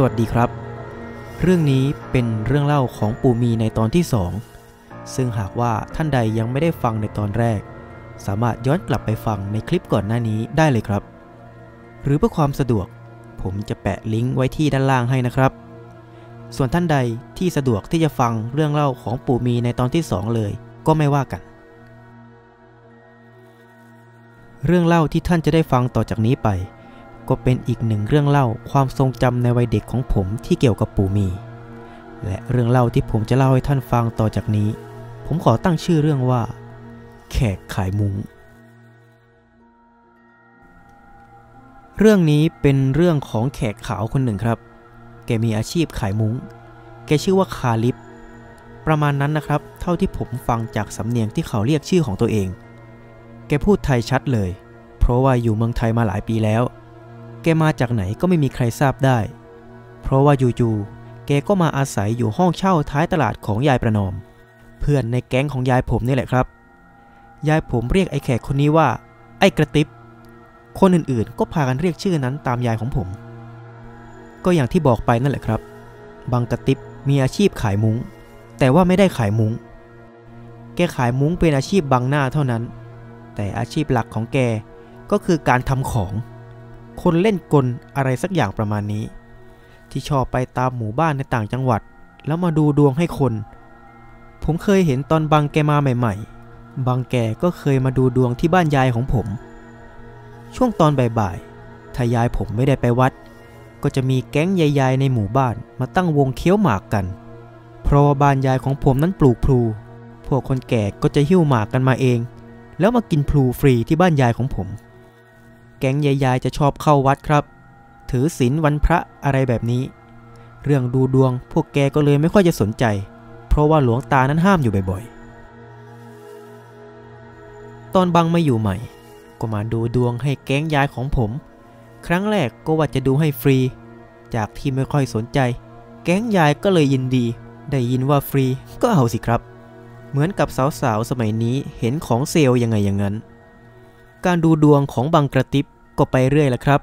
สวัสดีครับ เรื่องนี้เป็นเรื่องเล่าของปู่มีในตอนที่ 2 ซึ่งหากว่าท่านใดยังไม่ได้ฟังในตอนแรก สามารถย้อนกลับไปฟังในคลิปก่อนหน้านี้ได้เลยครับ หรือเพื่อความสะดวก ผมจะแปะลิงก์ไว้ที่ด้านล่างให้นะครับ ส่วนท่านใดที่สะดวกที่จะฟังเรื่องเล่าของปู่มีในตอนที่ 2 เลย ก็ไม่ว่ากัน เรื่องเล่าที่ท่านจะได้ฟังต่อจากนี้ไป ก็เป็นอีกหนึ่งเรื่องเล่าความทรงจำในวัยเด็กของผมที่เกี่ยวกับปู่มี และเรื่องเล่าที่ผมจะเล่าให้ท่านฟังต่อจากนี้ ผมขอตั้งชื่อเรื่องว่า แขกขายมุง้งเรื่องนี้เป็นเรื่องของแขกขาวคนหนึ่งครับ แกมีอาชีพขายมุง้ง แกชื่อว่าคาลิป ประมาณนั้นนะครับ เท่าที่ผมฟังจากสำเนียงที่เขาเรียกชื่อของตัวเอง แกพูดไทยชัดเลย เพราะว่าอยู่เมืองไทยมาหลายปีแล้ว แกมาจากไหนก็ไม่มีใครทราบได้ เพราะว่าอยู่ๆแกก็มาอาศัยอยู่ห้องเช่าท้ายตลาดของยายประนอม เพื่อนในแก๊งของยายผมนี่แหละครับ ยายผมเรียกไอ้แขกคนนี้ว่า ไอ้กระติบคนอื่นๆ ก็พากันเรียกชื่อนั้นตามยายของผม ก็อย่างที่บอกไปนั่นแหละครับ บางกระติบมีอาชีพขายมุง้ง แต่ว่าไม่ได้ขายมุง้ง แกขายมุ้งเป็นอาชีพบังหน้าเท่านั้น แต่อาชีพหลักของแกก็คือการทำของ คนเล่นกลอะไรสักอย่างประมาณนี้ ที่ชอบไปตามหมู่บ้านในต่างจังหวัด แล้วมาดูดวงให้คน ผมเคยเห็นตอนบังแกมาใหม่ ๆ บางแกก็เคยมาดูดวงที่บ้านยายของผม ช่วงตอนบ่ายๆถ้ายายผมไม่ได้ไปวัด ก็จะมีแก๊งยายๆในหมู่บ้านมาตั้งวงเคี้ยวหมากกัน เพราะว่าบ้านยายของผมนั้นปลูกพลูพวกคนแก่ก็จะหิ้วหมากกันมาเอง แล้วมากินพลูฟรีที่บ้านยายของผม แก๊งยายๆจะชอบเข้าวัดครับ ถือศีลวันพระอะไรแบบนี้ เรื่องดูดวงพวกแกก็เลยไม่ค่อยจะสนใจ เพราะว่าหลวงตานั้นห้ามอยู่บ่อยๆ ตอนบังมาอยู่ใหม่ ก็มาดูดวงให้แก๊งยายของผม ครั้งแรกก็ว่าจะดูให้ฟรี จากที่ไม่ค่อยสนใจ แก๊งยายก็เลยยินดี ได้ยินว่าฟรีก็เอาสิครับ เหมือนกับสาวๆสมัยนี้เห็นของเซลล์ยังไงอย่างนั้น การดูดวงของบางกระติบก็ไปเรื่อยละครับ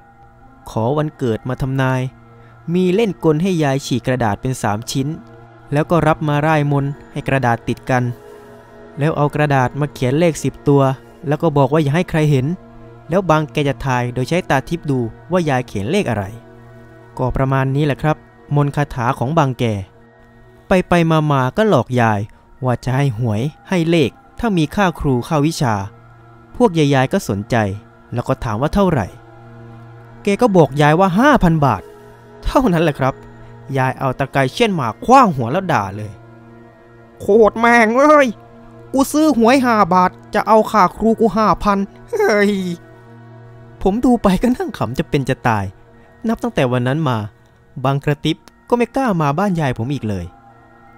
ขอวันเกิดมาทำนาย มีเล่นกลให้ยายฉีกกระดาษเป็น 3 ชิ้น แล้วก็รับมาร่ายมนให้กระดาษติดกัน แล้วเอากระดาษมาเขียนเลข 10 ตัว แล้วก็บอกว่าอย่าให้ใครเห็น แล้วบางแกจะทายโดยใช้ตาทิพดูว่ายายเขียนเลขอะไร ก็ประมาณนี้แหละครับ มนคาถาของบางแก ไปไปมามาก็หลอกยายว่าจะให้หวยให้เลข ถ้ามีค่าครูค่าวิชา พวกยายๆก็สนใจ แล้วก็ถามว่าเท่าไหร่แกก็บอกยายว่า 5,000 บาท เท่านั้นแหละครับ ยายเอาตะไคร้เช่นหมาคว้างหัวแล้วด่าเลย โคตรแม่งเอ้ย กูซื้อหวยห้าบาท จะเอาค่าครูกูห้าพันเฮ้ย ผมดูไปก็นั่งขำจะเป็นจะตาย นับตั้งแต่วันนั้นมา บางกระติบก็ไม่กล้ามาบ้านยายผมอีกเลย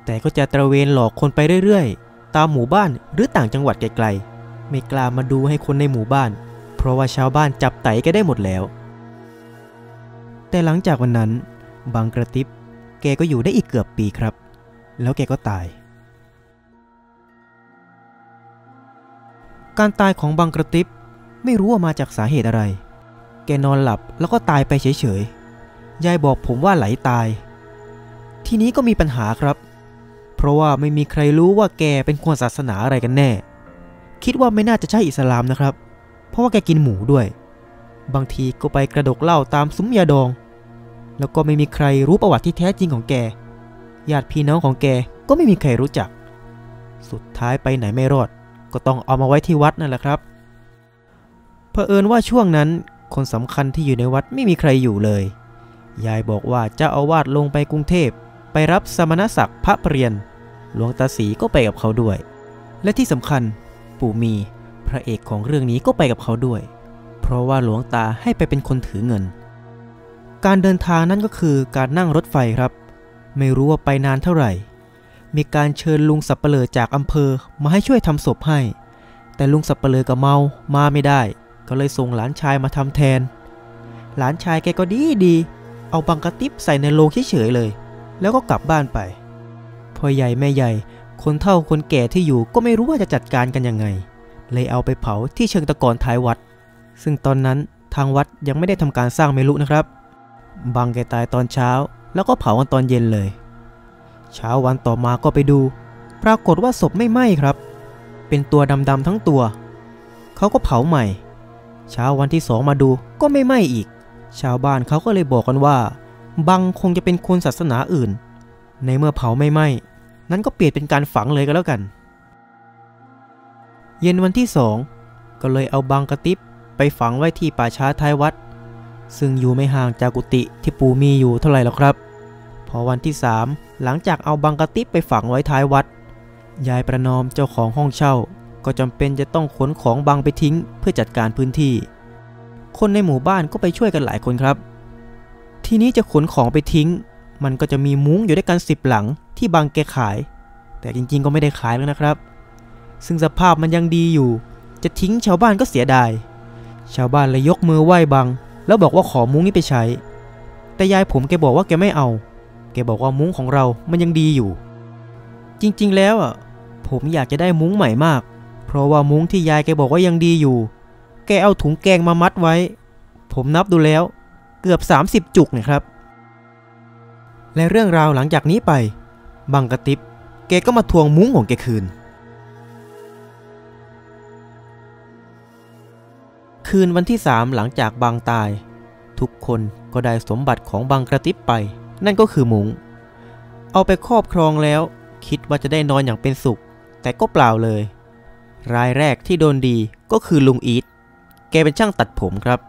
แต่ก็จะตระเวนหลอกคนไปเรื่อยๆ ตามหมู่บ้านหรือต่างจังหวัดไกลๆ ไม่กล้ามาดูให้คนในหมู่บ้าน เพราะว่าชาวบ้านจับไตก็ได้หมดแล้ว แต่หลังจากวันนั้น บางกระติบแกก็อยู่ได้อีกเกือบปีครับ แล้วแกก็ตาย การตายของบางกระติบไม่รู้ว่ามาจากสาเหตุอะไร แกนอนหลับแล้วก็ตายไปเฉยๆ ยายบอกผมว่าไหลตาย ทีนี้ก็มีปัญหาครับ เพราะว่าไม่มีใครรู้ว่าแกเป็นคนศาสนาอะไรกันแน่ คิดว่าไม่น่าจะใช่อิสลามนะครับ เพราะว่าแกกินหมูด้วย บางทีก็ไปกระดกเหล้าตามซุ้มยาดอง แล้วก็ไม่มีใครรู้ประวัติที่แท้จริงของแก ญาติพี่น้องของแกก็ไม่มีใครรู้จัก สุดท้ายไปไหนไม่รอด ก็ต้องเอามาไว้ที่วัดนั่นแหละครับ เผอิญว่าช่วงนั้นคนสำคัญที่อยู่ในวัดไม่มีใครอยู่เลย ยายบอกว่าเจ้าอาวาสลงไปกรุงเทพ ไปรับสมณศักดิ์พระเปรียน หลวงตาศรีก็ไปกับเขาด้วย และที่สำคัญ ปู่มี พระเอกของเรื่องนี้ก็ไปกับเขาด้วย เพราะว่าหลวงตาให้ไปเป็นคนถือเงิน การเดินทางนั้นก็คือการนั่งรถไฟครับ ไม่รู้ว่าไปนานเท่าไหร่ มีการเชิญลุงสับเปลือจากอำเภอมาให้ช่วยทำศพให้ แต่ลุงสับเปลือกับเมามาไม่ได้ ก็เลยส่งหลานชายมาทำแทน หลานชายแกก็ดีดีเอาบังกระติบใส่ในโลงเฉยๆเลย แล้วก็กลับบ้านไปพ่อใหญ่แม่ใหญ่ คนเฒ่าคนแก่ที่อยู่ก็ไม่รู้ว่าจะจัดการกันยังไง เลยเอาไปเผาที่เชิงตะกอนท้ายวัด ซึ่งตอนนั้นทางวัดยังไม่ได้ทำการสร้างเมลุนะครับ บางแกตายตอนเช้า แล้วก็เผากันตอนเย็นเลย เช้าวันต่อมาก็ไปดู ปรากฏว่าศพไม่ไหม้ครับ เป็นตัวดำๆทั้งตัว เขาก็เผาใหม่ เช้าวันที่สองมาดูก็ไม่ไหม้อีก ชาวบ้านเขาก็เลยบอกกันว่า บังคงจะเป็นคนศาสนาอื่น ในเมื่อเผาไม่ไหม้ นั้นก็เปลี่ยนเป็นการฝังเลยก็แล้วกัน เย็นวันที่สองก็เลยเอาบังกระติบไปฝังไว้ที่ป่าช้าท้ายวัด ซึ่งอยู่ไม่ห่างจากกุฏิที่ปู่มีอยู่เท่าไหร่หรอกครับ พอวันที่สามหลังจากเอาบังกระติบไปฝังไว้ท้ายวัด ยายประนอมเจ้าของห้องเช่า ก็จำเป็นจะต้องขนของบังไปทิ้งเพื่อจัดการพื้นที่ คนในหมู่บ้านก็ไปช่วยกันหลายคนครับ ทีนี้จะขนของไปทิ้ง มันก็จะมีมุ้งอยู่ด้วยกันสิบหลังที่บังแกขาย แต่จริงๆก็ไม่ได้ขายแล้วนะครับ ซึ่งสภาพมันยังดีอยู่ จะทิ้งชาวบ้านก็เสียดาย ชาวบ้านเลยยกมือไหว้บัง แล้วบอกว่าขอมุ้งนี้ไปใช้ แต่ยายผมแกบอกว่าแกไม่เอา แกบอกว่ามุ้งของเรามันยังดีอยู่ จริงๆแล้วอะ ผมอยากจะได้มุ้งใหม่มาก เพราะว่ามุ้งที่ยายแกบอกว่ายังดีอยู่ แกเอาถุงแกงมามัดไว้ ผมนับดูแล้ว เกือบ 30 จุกนะครับ และเรื่องราวหลังจากนี้ไป บังกระติบแกก็มาทวงมุ้งของแกคืน คืนวันที่สามหลังจากบังตาย ทุกคนก็ได้สมบัติของบังกระติบไป นั่นก็คือมุง้งเอาไปครอบครองแล้ว คิดว่าจะได้นอนอย่างเป็นสุข แต่ก็เปล่าเลย รายแรกที่โดนดีก็คือลุงอีทแกเป็นช่างตัดผมครับ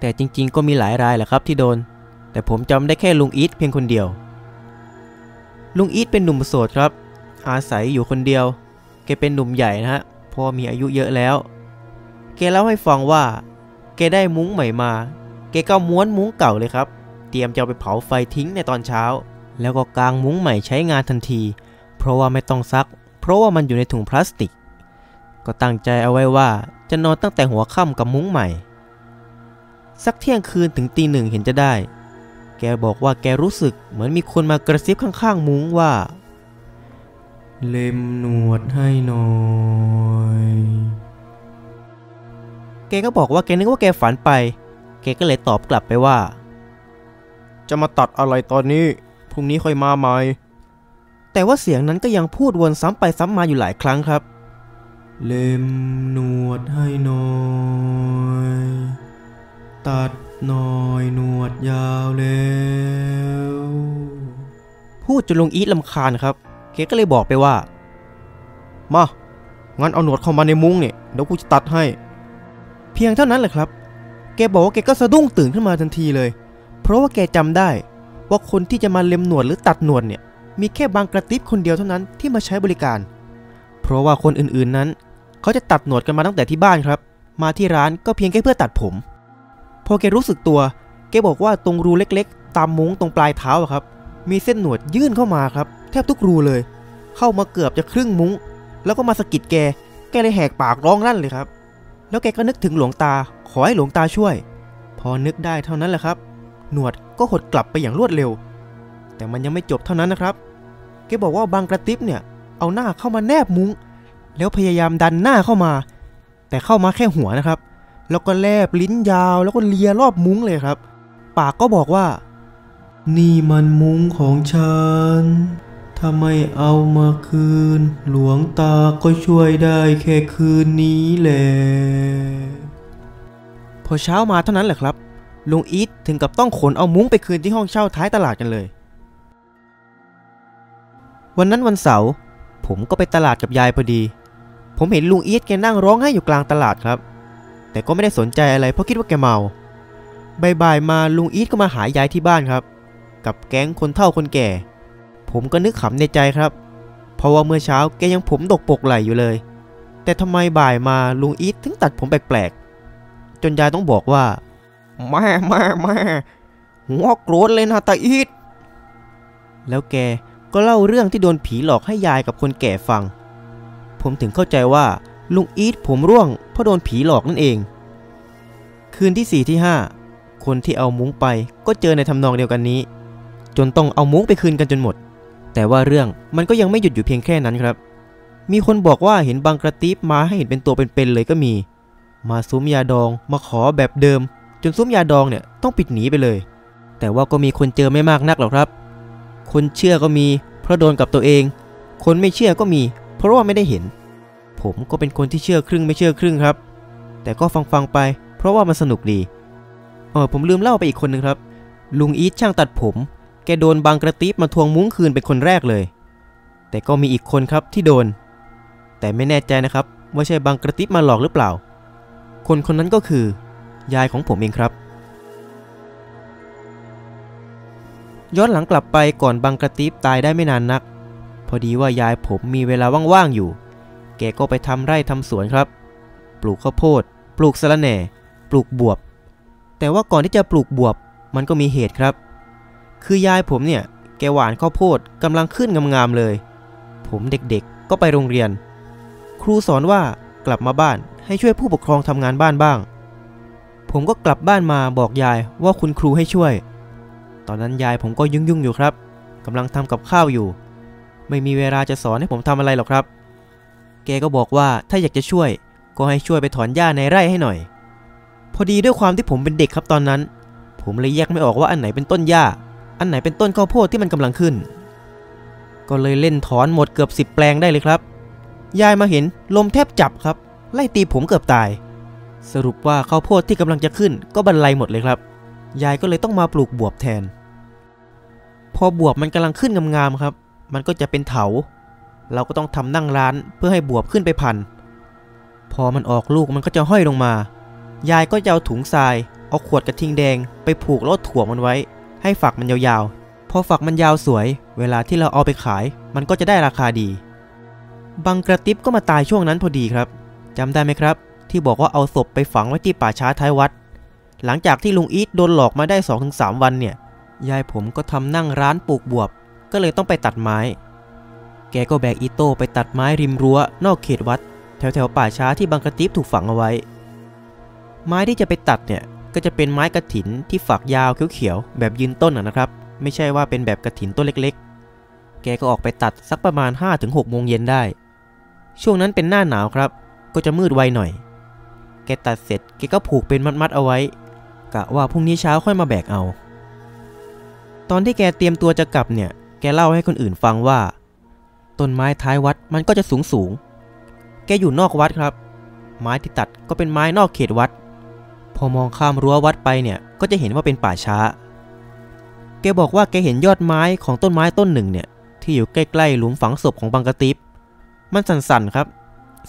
แต่จริงๆ ก็มีหลายรายแหละครับที่โดน แต่ผมจำได้แค่ลุงอีทเพียงคนเดียว ลุงอีทเป็นหนุ่มโสดครับ อาศัยอยู่คนเดียว แกเป็นหนุ่มใหญ่นะฮะพราะมีอายุเยอะแล้ว แกเล่าให้ฟังว่า แกได้มุ้งใหม่มา แกก็ม้วนมุ้งเก่าเลยครับ เตรียมจะไปเผาไฟทิ้งในตอนเช้า แล้วก็กางมุ้งใหม่ใช้งานทันที เพราะว่าไม่ต้องซัก เพราะว่ามันอยู่ในถุงพลาสติก ก็ตั้งใจเอาไว้ว่าจะนอนตั้งแต่หัวค่ำกับมุ้งใหม่ สักเที่ยงคืนถึงตีหนึ่งเห็นจะได้ กบอกว่าแกรู้สึกเหมือนมีคนมากระซิบข้างๆ มุ้งว่า เล็มหนวดให้หน่อย แกก็บอกว่าแกนึกว่าแกฝันไป แกก็เลยตอบกลับไปว่า จะมาตัดอะไรตอนนี้ พรุ่งนี้ค่อยมาใหม่ แต่ว่าเสียงนั้นก็ยังพูดวนซ้ำไปซ้ำมาอยู่หลายครั้งครับ เล็มหนวดให้หน่อย ตัดห น่อยหนวดยาวแล้ว พูดจนลุงอีทลำคาญครับแกก็เลยบอกไปว่า มา งั้นเอาหนวดเข้ามาในมุ้งเนี่ยเดี๋ยวกูจะตัดให้ เพียงเท่านั้นแหละครับ แกบอกว่าแกก็สะดุ้งตื่นขึ้นมาทันทีเลย เพราะว่าแกจำได้ ว่าคนที่จะมาเล็มหนวดหรือตัดหนวดเนี่ย มีแค่บางกระติบคนเดียวเท่านั้นที่มาใช้บริการ เพราะว่าคนอื่นๆนั้น เขาจะตัดหนวดกันมาตั้งแต่ที่บ้านครับ มาที่ร้านก็เพียงแค่เพื่อตัดผม พอแกรู้สึกตัว แกบอกว่าตรงรูเล็กๆ ตามมุ้งตรงปลายเท้าอะครับ มีเส้นหนวดยื่นเข้ามาครับ แทบทุกรูเลย เข้ามาเกือบจะครึ่งมุ้ง แล้วก็มาสะกิดแก แกเลยแหกปากร้องลั่นเลยครับ แล้วแกก็นึกถึงหลวงตา ขอให้หลวงตาช่วย พอนึกได้เท่านั้นแหละครับ หนวดก็หดกลับไปอย่างรวดเร็ว แต่มันยังไม่จบเท่านั้นนะครับ แกบอกว่าบางกระติบเนี่ย เอาหน้าเข้ามาแนบมุ้ง แล้วพยายามดันหน้าเข้ามา แต่เข้ามาแค่หัวนะครับ แล้วก็แลบลิ้นยาว แล้วก็เลียรอบมุ้งเลยครับ ปากก็บอกว่า นี่มันมุ้งของฉันถ้าไม่เอามาคืน หลวงตาก็ช่วยได้แค่คืนนี้แหละพอเช้ามาเท่านั้นแหละครับลุงอีทถึงกับต้องขนเอามุ้งไปคืนที่ห้องเช่าท้ายตลาดกันเลย วันนั้นวันเสาร์ผมก็ไปตลาดกับยายพอดี ผมเห็นลุงอีทแกนั่งร้องไห้อยู่กลางตลาดครับ แต่ก็ไม่ได้สนใจอะไรเพราะคิดว่าแกเมาบ่ายๆมาลุงอีทก็มาหายายที่บ้านครับ กับแก๊งคนเฒ่าคนแก่ ผมก็นึกขำในใจครับ เพราะว่าเมื่อเช้าแกยังผมดกปกไหลอยู่เลย แต่ทำไมบ่ายมาลุงอีทถึงตัดผมแปลกๆ จนยายต้องบอกว่าแม่แม่แม่หัวโกรธเลยนะตาอีทแล้วแกก็เล่าเรื่องที่โดนผีหลอกให้ยายกับคนแก่ฟัง ผมถึงเข้าใจว่า ลุงอีทผมร่วงเพราะโดนผีหลอกนั่นเอง คืนที่สี่ที่ห้าคนที่เอามุ้งไปก็เจอในทำนองเดียวกันนี้ จนต้องเอามุ้งไปคืนกันจนหมด แต่ว่าเรื่องมันก็ยังไม่หยุดอยู่เพียงแค่นั้นครับ มีคนบอกว่าเห็นบางกระติบมาให้เห็นเป็นตัวเป็นๆเลยก็มี มาซุ้มยาดองมาขอแบบเดิม จนซุ้มยาดองเนี่ยต้องปิดหนีไปเลย แต่ว่าก็มีคนเจอไม่มากนักหรอกครับ คนเชื่อก็มีเพราะโดนกับตัวเอง คนไม่เชื่อก็มี เพราะว่าไม่ได้เห็น ผมก็เป็นคนที่เชื่อครึ่งไม่เชื่อครึ่งครับ แต่ก็ฟังฟังไป เพราะว่ามันสนุกดีเออผมลืมเล่าไปอีกคนหนึ่งครับ ลุงอีทช่างตัดผม แกโดนบางกระติบมาทวงมุ้งคืนเป็นคนแรกเลย แต่ก็มีอีกคนครับที่โดน แต่ไม่แน่ใจนะครับว่าใช่บางกระติบมาหลอกหรือเปล่า คนคนนั้นก็คือ ยายของผมเองครับ ย้อนหลังกลับไปก่อนบางกระติบตายได้ไม่นานนัก พอดีว่ายายผมมีเวลาว่างๆอยู่ กก็ไปทำไร่ทำสวนครับ ปลูกข้าวโพด ปลูกสะระแหน่ ปลูกบวบ แต่ว่าก่อนที่จะปลูกบวบมันก็มีเหตุครับ คือยายผมเนี่ยแกหว่านข้าวโพดกำลังขึ้นงามๆเลย ผมเด็กๆก็ไปโรงเรียน ครูสอนว่ากลับมาบ้านให้ช่วยผู้ปกครองทำงานบ้านบ้าง ผมก็กลับบ้านมาบอกยายว่าคุณครูให้ช่วย ตอนนั้นยายผมก็ยุ่งๆอยู่ครับกำลังทำกับข้าวอยู่ ไม่มีเวลาจะสอนให้ผมทำอะไรหรอกครับ แกก็บอกว่าถ้าอยากจะช่วย ก็ให้ช่วยไปถอนหญ้าในไร่ให้หน่อย พอดีด้วยความที่ผมเป็นเด็กครับตอนนั้น ผมเลยแยกไม่ออกว่าอันไหนเป็นต้นหญ้า อันไหนเป็นต้นข้าวโพดที่มันกำลังขึ้น ก็เลยเล่นถอนหมดเกือบสิบแปลงได้เลยครับ ยายมาเห็นลมแทบจับครับ ไล่ตีผมเกือบตาย สรุปว่าข้าวโพดที่กำลังจะขึ้น ก็บรรลัยหมดเลยครับ ยายก็เลยต้องมาปลูกบวบแทน พอบวบมันกำลังขึ้นงามๆครับ มันก็จะเป็นเถา เราก็ต้องทำนั่งร้านเพื่อให้บวบขึ้นไปพัน พอมันออกลูกมันก็จะห้อยลงมา ยายก็จะเอาถุงทราย เอาขวดกระทิงแดง ไปผูกล้วถ่วงมันไว้ ให้ฝักมันยาวๆ พอฝักมันยาวสวย เวลาที่เราเอาไปขาย มันก็จะได้ราคาดี บางกระติบก็มาตายช่วงนั้นพอดีครับจำได้ไหมครับ ที่บอกว่าเอาศพไปฝังไว้ที่ป่าช้าท้ายวัด หลังจากที่ลุงอีทโดนหลอกมาได้ 2-3 วันเนี่ย ยายผมก็ทำนั่งร้านปลูกบวบ ก็เลยต้องไปตัดไม้ แกก็แบกอีโต้ไปตัดไม้ริมรั้วนอกเขตวัด แถวๆป่าช้าที่บางกระติบถูกฝังเอาไว้ ไม้ที่จะไปตัดเนี่ยก็จะเป็นไม้กระถินที่ฝักยาวเขียวๆแบบยืนต้นนะครับ ไม่ใช่ว่าเป็นแบบกระถินต้นเล็กๆ แกก็ออกไปตัดสักประมาณ 5-6โมงเย็นได้ ช่วงนั้นเป็นหน้าหนาวครับ ก็จะมืดไวหน่อย แกตัดเสร็จแกก็ผูกเป็นมัดๆเอาไว้ กะว่าพรุ่งนี้เช้าค่อยมาแบกเอา ตอนที่แกเตรียมตัวจะกลับเนี่ย แกเล่าให้คนอื่นฟังว่า ต้นไม้ท้ายวัดมันก็จะสูงสูง แกอยู่นอกวัดครับ ไม้ที่ตัดก็เป็นไม้นอกเขตวัด พอมองข้ามรั้ววัดไปเนี่ยก็จะเห็นว่าเป็นป่าช้า แกบอกว่าแกเห็นยอดไม้ของต้นไม้ต้นหนึ่งเนี่ยที่อยู่ใกล้ๆหลุมฝังศพของบังกะติบมันสั่นๆครับ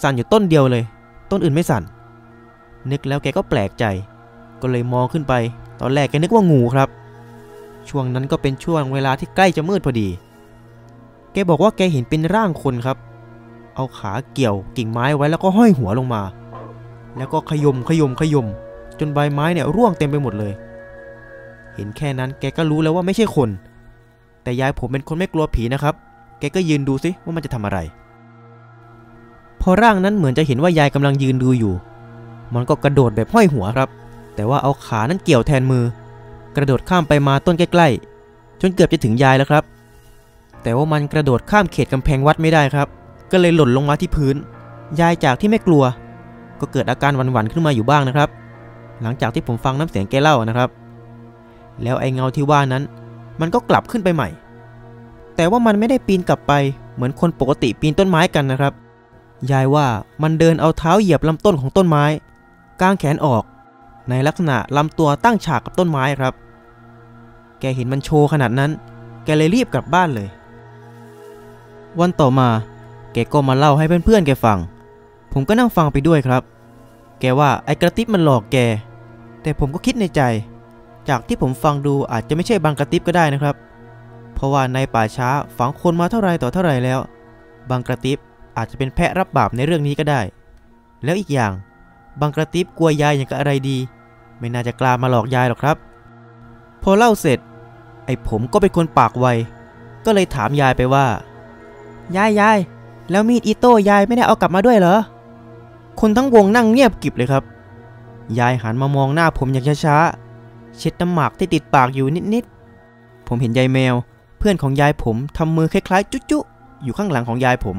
สั่นอยู่ต้นเดียวเลย ต้นอื่นไม่สั่น นึกแล้วแกก็แปลกใจ ก็เลยมองขึ้นไป ตอนแรกแกนึกว่างูครับ ช่วงนั้นก็เป็นช่วงเวลาที่ใกล้จะมืดพอดี แกบอกว่าแกเห็นเป็นร่างคนครับ เอาขาเกี่ยวกิ่งไม้ไว้แล้วก็ห้อยหัวลงมา แล้วก็ขยมขยมขยม จนใบไม้เนี่ยร่วงเต็มไปหมดเลย เห็นแค่นั้นแกก็รู้แล้วว่าไม่ใช่คน แต่ยายผมเป็นคนไม่กลัวผีนะครับ แกก็ยืนดูสิว่ามันจะทำอะไร พอร่างนั้นเหมือนจะเห็นว่ายายกำลังยืนดูอยู่ มันก็กระโดดแบบห้อยหัวครับ แต่ว่าเอาขานั้นเกี่ยวแทนมือ กระโดดข้ามไปมาต้นใกล้ๆ จนเกือบจะถึงยายแล้วครับ แต่ว่ามันกระโดดข้ามเขตกำแพงวัดไม่ได้ครับ ก็เลยหล่นลงมาที่พื้น ยายจากที่ไม่กลัว ก็เกิดอาการหวั่นๆขึ้นมาอยู่บ้างนะครับ หลังจากที่ผมฟังน้ำเสียงแกเล่านะครับ แล้วไอ้เงาที่ว่านั้น มันก็กลับขึ้นไปใหม่ แต่ว่ามันไม่ได้ปีนกลับไป เหมือนคนปกติปีนต้นไม้กันนะครับ ยายว่ามันเดินเอาเท้าเหยียบลำต้นของต้นไม้กางแขนออก ในลักษณะลำตัวตั้งฉากกับต้นไม้ครับ แกเห็นมันโชว์ขนาดนั้น แกเลยรีบกลับบ้านเลย วันต่อมา แกก็มาเล่าให้เพื่อนๆแกฟัง ผมก็นั่งฟังไปด้วยครับ แกว่าไอ้กระติบมันหลอกแก แต่ผมก็คิดในใจ จากที่ผมฟังดูอาจจะไม่ใช่บางกระติบก็ได้นะครับ เพราะว่าในป่าช้าฝังคนมาเท่าไรต่อเท่าไรแล้ว บางกระติบอาจจะเป็นแพะรับบาปในเรื่องนี้ก็ได้ แล้วอีกอย่าง บางกระติบกลัวยายอย่างกับอะไรดี ไม่น่าจะกล้ามาหลอกยายหรอกครับ พอเล่าเสร็จ ไอ้ผมก็เป็นคนปากไว ก็เลยถามยายไปว่า ยายยายแล้วมีดอิโต้ยายไม่ได้เอากลับมาด้วยเหรอ คนทั้งวงนั่งเงียบกิบเลยครับ ยายหันมามองหน้าผมอย่างช้าๆ เช็ดน้ำหมากที่ติดปากอยู่นิดๆ ผมเห็นยายแมว เพื่อนของยายผมทำมือคล้ายๆ จุ๊ๆอยู่ข้างหลังของยายผม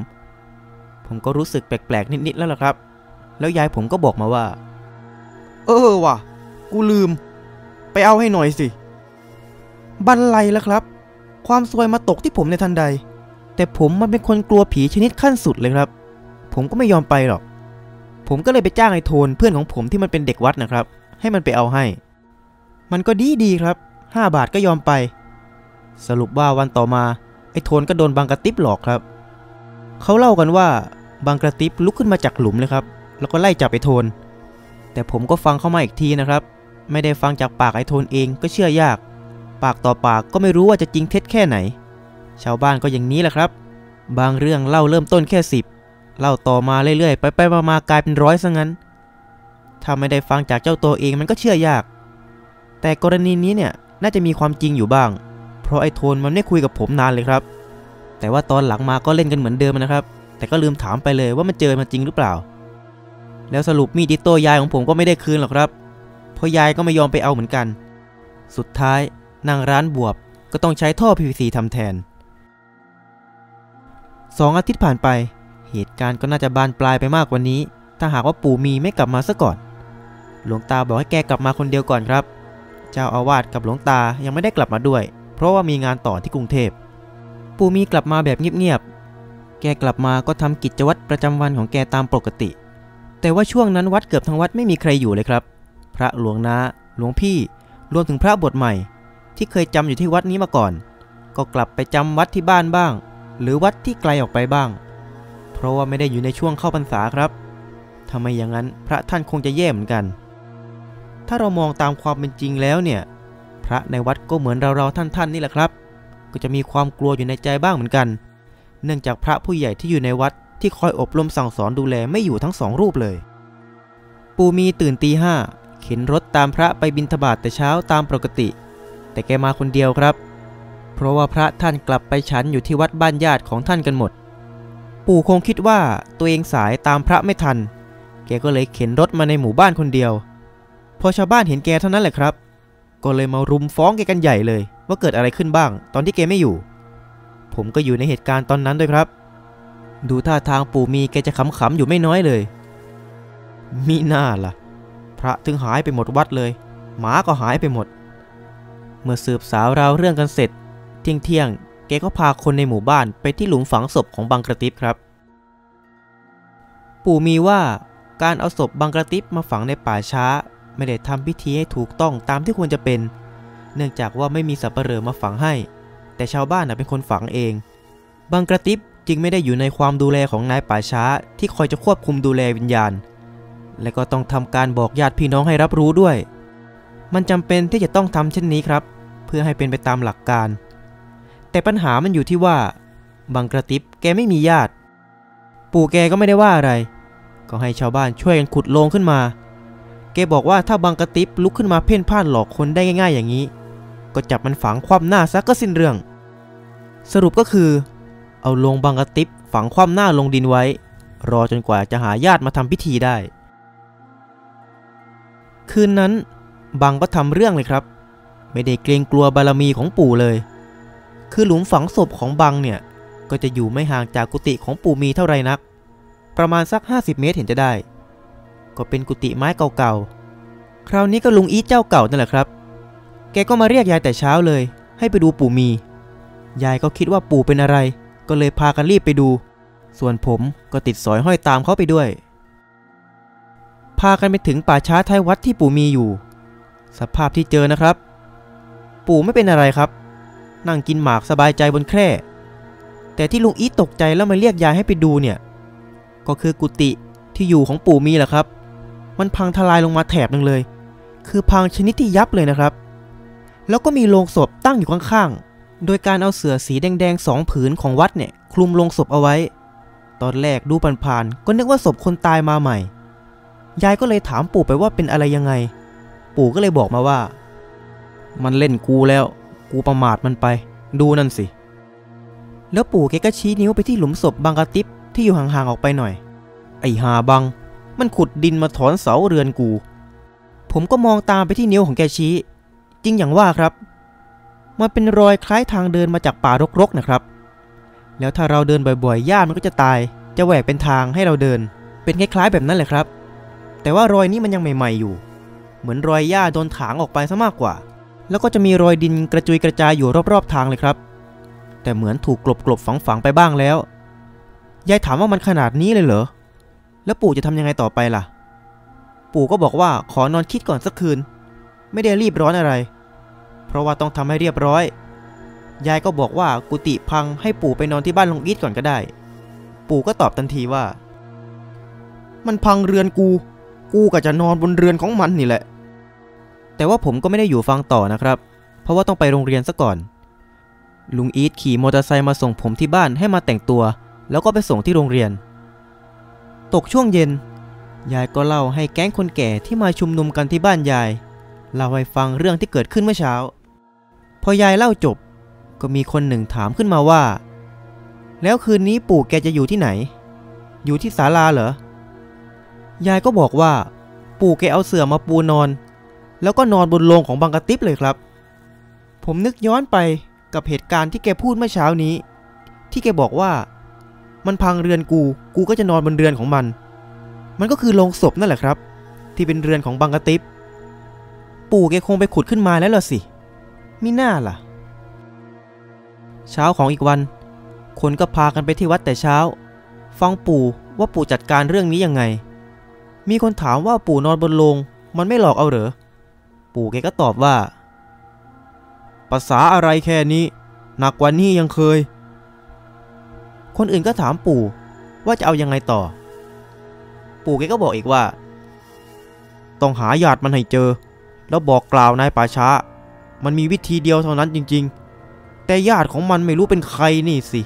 ผมก็รู้สึกแปลกๆ นิดๆ แล้วล่ะครับ แล้วยายผมก็บอกมาว่า เออว่ะ กูลืม ไปเอาให้หน่อยสิ บันไลแล้วครับ ความซวยมาตกที่ผมในทันใด แต่ผมมันเป็นคนกลัวผีชนิดขั้นสุดเลยครับ ผมก็ไม่ยอมไปหรอก ผมก็เลยไปจ้างไอ้โทนเพื่อนของผมที่มันเป็นเด็กวัดนะครับ ให้มันไปเอาให้ มันก็ดีดีครับ 5 บาทก็ยอมไป สรุปว่าวันต่อมา ไอ้โทนก็โดนบางกระติบหลอกครับ เขาเล่ากันว่าบางกระติบลุกขึ้นมาจากหลุมเลยครับ แล้วก็ไล่จับไอ้โทน แต่ผมก็ฟังเข้ามาอีกทีนะครับ ไม่ได้ฟังจากปากไอ้โทนเองก็เชื่อยาก ปากต่อปากก็ไม่รู้ว่าจะจริงเท็จแค่ไหน ชาวบ้านก็อย่างนี้แหละครับ บางเรื่องเล่าเริ่มต้นแค่สิบเล่าต่อมาเรื่อยๆ ไปไปๆมากลายเป็นร้อยซะงั้น ถ้าไม่ได้ฟังจากเจ้าตัวเองมันก็เชื่อยาก แต่กรณีนี้เนี่ยน่าจะมีความจริงอยู่บ้าง เพราะไอ้โทนมันไม่คุยกับผมนานเลยครับ แต่ว่าตอนหลังมาก็เล่นกันเหมือนเดิมนะครับ แต่ก็ลืมถามไปเลยว่ามันเจอมันจริงหรือเปล่า แล้วสรุปมีดอิโต้ยายของผมก็ไม่ได้คืนหรอกครับ เพราะยายก็ไม่ยอมไปเอาเหมือนกัน สุดท้ายนางร้านบวบก็ต้องใช้ท่อ PVC ทำแทน สองอาทิตย์ผ่านไป เหตุการณ์ก็น่าจะบานปลายไปมากกว่านี้ ถ้าหากว่าปู่มีไม่กลับมาซะก่อน หลวงตาบอกให้แกกลับมาคนเดียวก่อนครับ เจ้าอาวาสกับหลวงตายังไม่ได้กลับมาด้วย เพราะว่ามีงานต่อที่กรุงเทพ ปู่มีกลับมาแบบเงียบๆ แกกลับมาก็ทำกิจวัตรประจำวันของแกตามปกติ แต่ว่าช่วงนั้นวัดเกือบทั้งวัดไม่มีใครอยู่เลยครับ พระหลวงนาหลวงพี่ รวมถึงพระบทใหม่ ที่เคยจำอยู่ที่วัดนี้มาก่อน ก็กลับไปจำวัดที่บ้านบ้าง หรือวัดที่ไกลออกไปบ้าง เพราะว่าไม่ได้อยู่ในช่วงเข้าพรรษาครับทำไมอย่างนั้นพระท่านคงจะแย่เหมือนกัน ถ้าเรามองตามความเป็นจริงแล้วเนี่ย พระในวัดก็เหมือนเราๆท่านๆนี่แหละครับ ก็จะมีความกลัวอยู่ในใจบ้างเหมือนกัน เนื่องจากพระผู้ใหญ่ที่อยู่ในวัดที่คอยอบรมสั่งสอนดูแลไม่อยู่ทั้งสองรูปเลย ปูมีตื่นตีห้าเข็นรถตามพระไปบิณฑบาตแต่เช้าตามปกติ แต่แกมาคนเดียวครับ เพราะว่าพระท่านกลับไปฉันอยู่ที่วัดบ้านญาติของท่านกันหมด ปู่คงคิดว่าตัวเองสายตามพระไม่ทัน แกก็เลยเข็นรถมาในหมู่บ้านคนเดียว พอชาวบ้านเห็นแกเท่านั้นแหละครับ ก็เลยมารุมฟ้องแกกันใหญ่เลย ว่าเกิดอะไรขึ้นบ้าง ตอนที่แกไม่อยู่ ผมก็อยู่ในเหตุการณ์ตอนนั้นด้วยครับ ดูท่าทางปู่มีแกจะขำๆอยู่ไม่น้อยเลย มีหน้าล่ะ พระถึงหายไปหมดวัดเลย หมาก็หายไปหมด เมื่อสืบสาวราวเรื่องกันเสร็จ เที่ยงเที่ยงๆ แกก็พาคนในหมู่บ้านไปที่หลุมฝังศพของบังกระติบครับ ปู่มีว่าการเอาศพบังกระติบมาฝังในป่าช้า ไม่ได้ทำพิธีให้ถูกต้องตามที่ควรจะเป็น เนื่องจากว่าไม่มีสับปเหร่อมาฝังให้ แต่ชาวบ้านเป็นคนฝังเอง บังกระติบจึงไม่ได้อยู่ในความดูแลของนายป่าช้า ที่คอยจะควบคุมดูแลวิญญาณ และก็ต้องทำการบอกญาติพี่น้องให้รับรู้ด้วย มันจำเป็นที่จะต้องทำเช่นนี้ครับ เพื่อให้เป็นไปตามหลักการ แต่ปัญหามันอยู่ที่ว่าบังกระติบแกไม่มีญาติ ปู่แกก็ไม่ได้ว่าอะไร ก็ให้ชาวบ้านช่วยกันขุดโลงขึ้นมา แกบอกว่าถ้าบังกระติบลุกขึ้นมาเพ่นพ่านหลอกคนได้ง่าย ๆ อย่างนี้ ก็จับมันฝังคว่ำหน้าซะก็สิ้นเรื่อง สรุปก็คือ เอาลงบังกระติบฝังคว่ำหน้าลงดินไว้ รอจนกว่าจะหาญาติมาทำพิธีได้ คืนนั้นบังก็ทำเรื่องเลยครับ ไม่ได้เกรงกลัวบารมีของปู่เลย คือหลุมฝังศพของบังเนี่ย ก็จะอยู่ไม่ห่างจากกุฏิของปู่มีเท่าไรนัก ประมาณสัก 50 เมตรเห็นจะได้ ก็เป็นกุฏิไม้เก่าๆ คราวนี้ก็ลุงอีทเจ้าเก่านั่นแหละครับ แกก็มาเรียกยายแต่เช้าเลย ให้ไปดูปู่มี ยายก็คิดว่าปู่เป็นอะไร ก็เลยพากันรีบไปดู ส่วนผมก็ติดสอยห้อยตามเขาไปด้วย พากันไปถึงป่าช้าท้ายวัดที่ปู่มีอยู่ สภาพที่เจอนะครับ ปู่ไม่เป็นอะไรครับ นั่งกินหมากสบายใจบนแคร่ แต่ที่ลุงอีตกใจแล้วมาเรียกยายให้ไปดูเนี่ย ก็คือกุฏิที่อยู่ของปู่มีแหละครับ มันพังทลายลงมาแถบหนึ่งเลย คือพังชนิดที่ยับเลยนะครับ แล้วก็มีโลงศพตั้งอยู่ข้างๆ โดยการเอาเสื่อสีแดงๆสองผืนของวัดเนี่ย คลุมโลงศพเอาไว้ ตอนแรกดูผ่านๆก็นึกว่าศพคนตายมาใหม่ ยายก็เลยถามปู่ไปว่าเป็นอะไรยังไง ปู่ก็เลยบอกมาว่า มันเล่นกูแล้ว กูประมาทมันไป ดูนั่นสิ แล้วปู่แกก็ชี้นิ้วไปที่หลุมศพบางกระติบที่อยู่ห่างๆออกไปหน่อย ไอ้หาบัง มันขุดดินมาถอนเสาเรือนกู ผมก็มองตามไปที่นิ้วของแกชี้ จริงอย่างว่าครับ มันเป็นรอยคล้ายทางเดินมาจากป่ารกๆนะครับ แล้วถ้าเราเดินบ่อยๆหญ้ามันก็จะตาย จะแหวกเป็นทางให้เราเดิน เป็นคล้ายๆแบบนั้นแหละครับ แต่ว่ารอยนี้มันยังใหม่ๆอยู่ เหมือนรอยหญ้าโดนถางออกไปซะมากกว่า แล้วก็จะมีรอยดินกระจุยกระจายอยู่รอบๆทางเลยครับ แต่เหมือนถูกกลบกลบฝังฝังๆไปบ้างแล้ว ยายถามว่ามันขนาดนี้เลยเหรอ แล้วปู่จะทำยังไงต่อไปล่ะ ปู่ก็บอกว่าขอนอนคิดก่อนสักคืน ไม่ได้รีบร้อนอะไร เพราะว่าต้องทำให้เรียบร้อย ยายก็บอกว่ากุฏิพังให้ปู่ไปนอนที่บ้านลุงอีทก่อนก็ได้ ปู่ก็ตอบทันทีว่า มันพังเรือนกู กูก็จะนอนบนเรือนของมันนี่แหละ แต่ว่าผมก็ไม่ได้อยู่ฟังต่อนะครับ เพราะว่าต้องไปโรงเรียนซะก่อน ลุงอีทขี่มอเตอร์ไซค์มาส่งผมที่บ้านให้มาแต่งตัว แล้วก็ไปส่งที่โรงเรียน ตกช่วงเย็น ยายก็เล่าให้แก๊งคนแก่ที่มาชุมนุมกันที่บ้านยายเล่าให้ฟังเรื่องที่เกิดขึ้นเมื่อเช้า พอยายเล่าจบ ก็มีคนหนึ่งถามขึ้นมาว่า แล้วคืนนี้ปู่แกจะอยู่ที่ไหน อยู่ที่ศาลาเหรอ ยายก็บอกว่า ปู่แกเอาเสื่อมาปูนอน แล้วก็นอนบนโลงของบังกะติบเลยครับ ผมนึกย้อนไปกับเหตุการณ์ที่แกพูดเมื่อเช้านี้ ที่แกบอกว่า มันพังเรือนกู กูก็จะนอนบนเรือนของมัน มันก็คือโลงศพนั่นแหละครับ ที่เป็นเรือนของบังกะติบปู่แกคงไปขุดขึ้นมาแล้วล่ะสิมิน่าล่ะ เช้าของอีกวัน คนก็พากันไปที่วัดแต่เช้า ฟังปู่ว่าปู่จัดการเรื่องนี้ยังไง มีคนถามว่าปู่นอนบนโลง มันไม่หลอกเอาเหรอ ปู่แกก็ตอบว่า ภาษาอะไรแค่นี้ หนักกว่านี้ยังเคย คนอื่นก็ถามปู่ว่าจะเอายังไงต่อ ปู่แกก็บอกอีกว่า ต้องหาญาติมันให้เจอ แล้วบอกกล่าวนายป่าช้า มันมีวิธีเดียวเท่านั้นจริง ๆ แต่ญาติของมันไม่รู้เป็นใครนี่สิ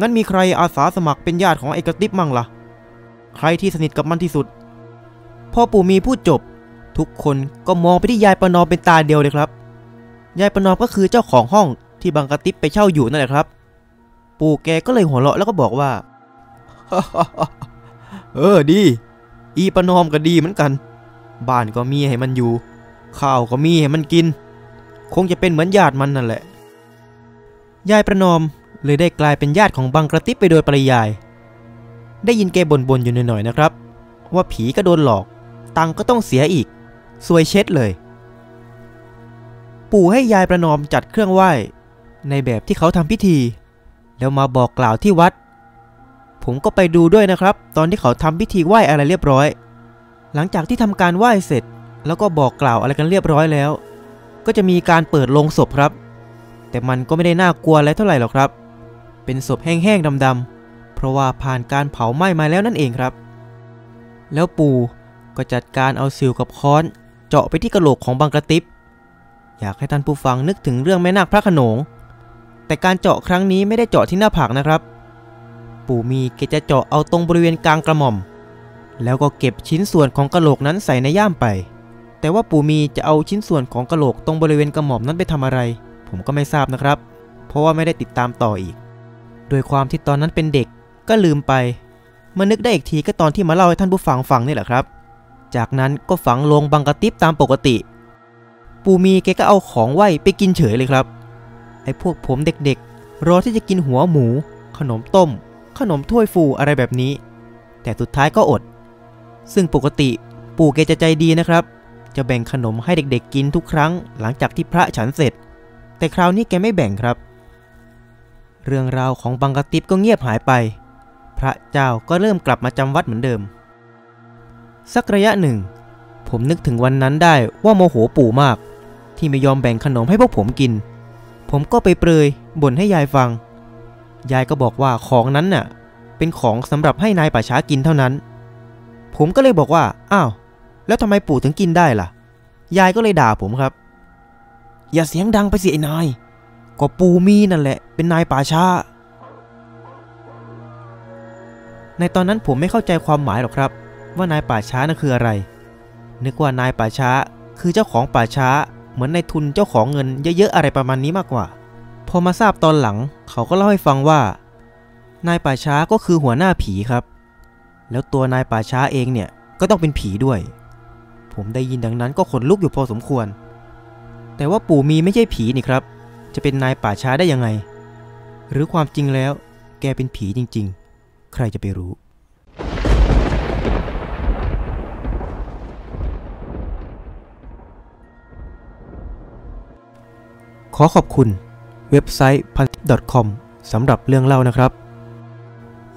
งั้นมีใครอาสาสมัครเป็นญาติของไอ้กระติบมั่งล่ะ ใครที่สนิทกับมันที่สุด พอปู่มีพูดจบ ทุกคนก็มองไปที่ยายประนอมเป็นตาเดียวเลยครับ ยายประนอมก็คือเจ้าของห้องที่บังกะติบไปเช่าอยู่นั่นแหละครับ ปู่แกก็เลยหัวเราะแล้วก็บอกว่า เออดี อีประนอมก็ดีเหมือนกัน บ้านก็มีให้มันอยู่ ข้าวก็มีให้มันกิน คงจะเป็นเหมือนญาติมันนั่นแหละ ยายประนอมเลยได้กลายเป็นญาติของบังกระติบไปโดยปริยาย ได้ยินแกบ่นๆอยู่หน่อยๆนะครับ ว่าผีก็โดนหลอก ตังก็ต้องเสียอีก สวยเช็ดเลย ปู่ให้ยายประนอมจัดเครื่องไหว้ ในแบบที่เขาทำพิธี แล้วมาบอกกล่าวที่วัด ผมก็ไปดูด้วยนะครับ ตอนที่เขาทำพิธีไหว้อะไรเรียบร้อย หลังจากที่ทำการไหว้เสร็จ แล้วก็บอกกล่าวอะไรกันเรียบร้อยแล้ว ก็จะมีการเปิดโลงศพครับ แต่มันก็ไม่ได้น่ากลัวอะไรเท่าไหร่หรอกครับ เป็นศพแห้งๆดำๆเพราะว่าผ่านการเผาไหม้มาแล้วนั่นเองครับ แล้วปู่ก็จัดการเอาสิวกับค้อน เจาะไปที่กระโหลกของบังกระติบอยากให้ท่านผู้ฟังนึกถึงเรื่องแม่นาคพระขนง แต่การเจาะครั้งนี้ไม่ได้เจาะที่หน้าผากนะครับ ปู่มีแกจะเจาะเอาตรงบริเวณกลางกระหม่อม แล้วก็เก็บชิ้นส่วนของกระโหลกนั้นใส่ในย่ามไป แต่ว่าปู่มีจะเอาชิ้นส่วนของกระโหลกตรงบริเวณกระหม่อมนั้นไปทำอะไร ผมก็ไม่ทราบนะครับ เพราะว่าไม่ได้ติดตามต่ออีก โดยความที่ตอนนั้นเป็นเด็กก็ลืมไปมานึกได้อีกทีก็ตอนที่มาเล่าให้ท่านผู้ฟังฟังนี่แหละครับ จากนั้นก็ฝังลงบังกะติบตามปกติ ปู่มีแกก็เอาของไหว้ไปกินเฉยเลยครับ ไอ้พวกผมเด็กๆ รอที่จะกินหัวหมู ขนมต้ม ขนมถ้วยฟูอะไรแบบนี้ แต่สุดท้ายก็อด ซึ่งปกติปู่แกจะใจดีนะครับ จะแบ่งขนมให้เด็กๆกินทุกครั้ง หลังจากที่พระฉันเสร็จ แต่คราวนี้แกไม่แบ่งครับ เรื่องราวของบังกะติบก็เงียบหายไป พระเจ้าก็เริ่มกลับมาจำวัดเหมือนเดิม สักระยะหนึ่ง ผมนึกถึงวันนั้นได้ว่าโมโหปู่มาก ที่ไม่ยอมแบ่งขนมให้พวกผมกิน ผมก็ไปเปรยบ่นให้ยายฟัง ยายก็บอกว่าของนั้นน่ะ เป็นของสำหรับให้นายป่าช้ากินเท่านั้น ผมก็เลยบอกว่า อ้าว แล้วทำไมปู่ถึงกินได้ล่ะ ยายก็เลยด่าผมครับ อย่าเสียงดังไปสิไอ้นายก็ปู่มีนั่นแหละ เป็นนายป่าช้าในตอนนั้นผมไม่เข้าใจความหมายหรอกครับ ว่านายป่าช้านั่นคืออะไร นึกว่านายป่าช้า คือเจ้าของป่าช้า เหมือนในทุนเจ้าของเงินเยอะๆอะไรประมาณนี้มากกว่า พอมาทราบตอนหลัง เขาก็เล่าให้ฟังว่า นายป่าช้าก็คือหัวหน้าผีครับ แล้วตัวนายป่าช้าเองเนี่ยก็ต้องเป็นผีด้วย ผมได้ยินดังนั้นก็ขนลุกอยู่พอสมควร แต่ว่าปู่มีไม่ใช่ผีนี่ครับ จะเป็นนายป่าช้าได้ยังไง หรือความจริงแล้ว แกเป็นผีจริง ๆ ใครจะไปรู้ ขอขอบคุณเว็บไซต์พันทิป .com สำหรับเรื่องเล่านะครับ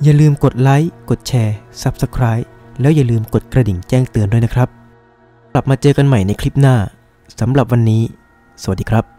อย่าลืมกดไลค์ กดแชร์ Subscribe แล้วอย่าลืมกดกระดิ่งแจ้งเตือนด้วยนะครับ กลับมาเจอกันใหม่ในคลิปหน้าสำหรับวันนี้ สวัสดีครับ